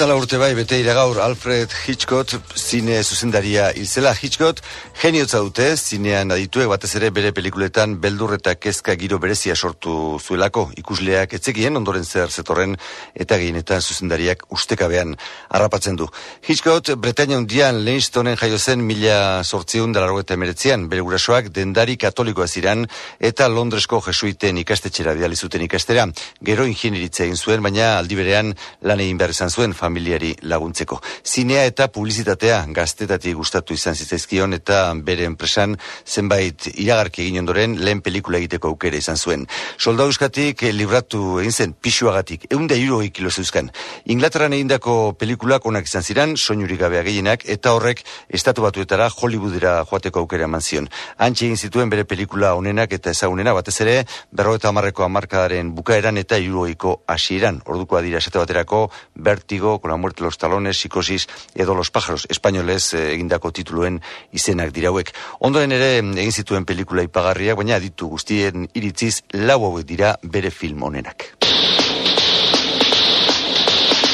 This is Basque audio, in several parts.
eta urte bai bete gaur Alfred Hitchcock zine zuzendaria hilzela Hitchcock geniotza dute zinean adituek batez ere bere pelikuletan beldur eta kezka giro berezia sortu zuelako ikusleak etzekien ondoren zer zetorren eta gehienetan zuzendariak ustekabean harrapatzen du. Hitchcock Bretaña undian Leinstonen jaio zen mila sortziun dalargo eta emeretzean bere gurasoak dendari katolikoa ziran eta Londresko jesuiten ikastetxera bidali zuten ikastera. Gero ingenieritza egin zuen baina aldi berean lan egin behar izan zuen familiari laguntzeko. Zinea eta publizitatea gaztetatik gustatu izan zitzaizkion eta bere enpresan zenbait iragarki egin ondoren lehen pelikula egiteko aukera izan zuen. Solda euskatik libratu egin zen pixuagatik, egun da kilo zeuzkan. Inglaterran egindako pelikulak onak izan ziren, soinurik gabea gehienak, eta horrek estatu batuetara Hollywoodera joateko aukera eman zion. Antxe egin zituen bere pelikula onenak eta ezagunena, batez ere, berro eta amarreko amarkadaren bukaeran eta iruoiko hasieran. Orduko adira esate baterako, bertigo con la muerte los talones, psicosis edo los pájaros españoles eh, egindako tituluen izenak dirauek. Ondoren ere egin zituen pelikula ipagarriak, baina ditu guztien iritziz lau hauek dira bere film honenak.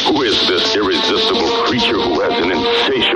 Who is this irresistible creature who has an insatiable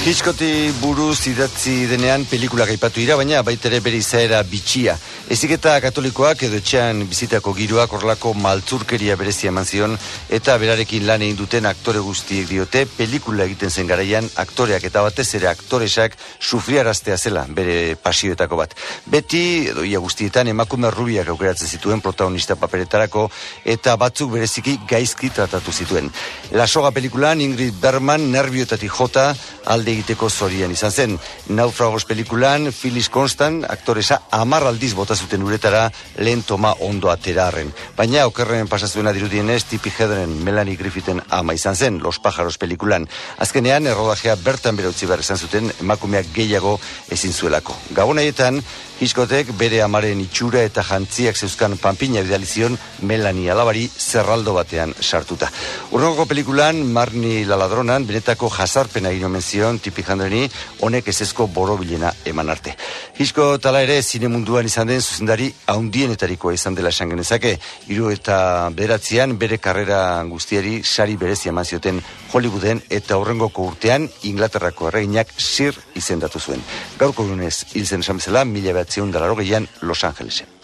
Hitchcocki buruz idatzi denean pelikula gaipatu dira, baina baitere bere izaera bitxia. Ezik eta katolikoak edo etxean bizitako giroak horlako maltzurkeria berezia eman zion eta berarekin lan egin duten aktore guztiek diote pelikula egiten zen garaian aktoreak eta batez ere aktoresak sufriaraztea zela bere pasioetako bat. Beti, edo ia guztietan, emakume rubiak aukeratzen zituen protagonista paperetarako eta batzuk bereziki gaizki tratatu zituen. La soga pelikulan Ingrid Berman nervioetatik jota alde egiteko zorian izan zen. Naufragos pelikulan Phyllis Constant aktoresa amarraldiz bota zuten uretara lehen toma ondo aterarren. Baina okerren pasazuena dirudienez tipi hedren Melanie Griffithen ama izan zen Los Pájaros pelikulan. Azkenean errodajea bertan bere utzi behar izan zuten emakumeak gehiago ezin zuelako. Gabonaietan, Hiskotek bere amaren itxura eta jantziak zeuzkan panpina bidalizion Melanie Alabari zerraldo batean sartuta. Urroko pelikulan, Marni Laladronan, benetako jazarpena egin zion tipi jandreni, honek ezezko borobilena eman arte. Hisko tala ere, zine munduan izan den zuzendari haundienetarikoa izan dela esan genezake, iru eta beratzean bere karrera guztiari sari berezi eman zioten Hollywooden eta horrengoko urtean Inglaterrako erreginak sir izendatu zuen. Gaurko gunez, hil zen esan bezala, mila behatzeun Los Angelesen.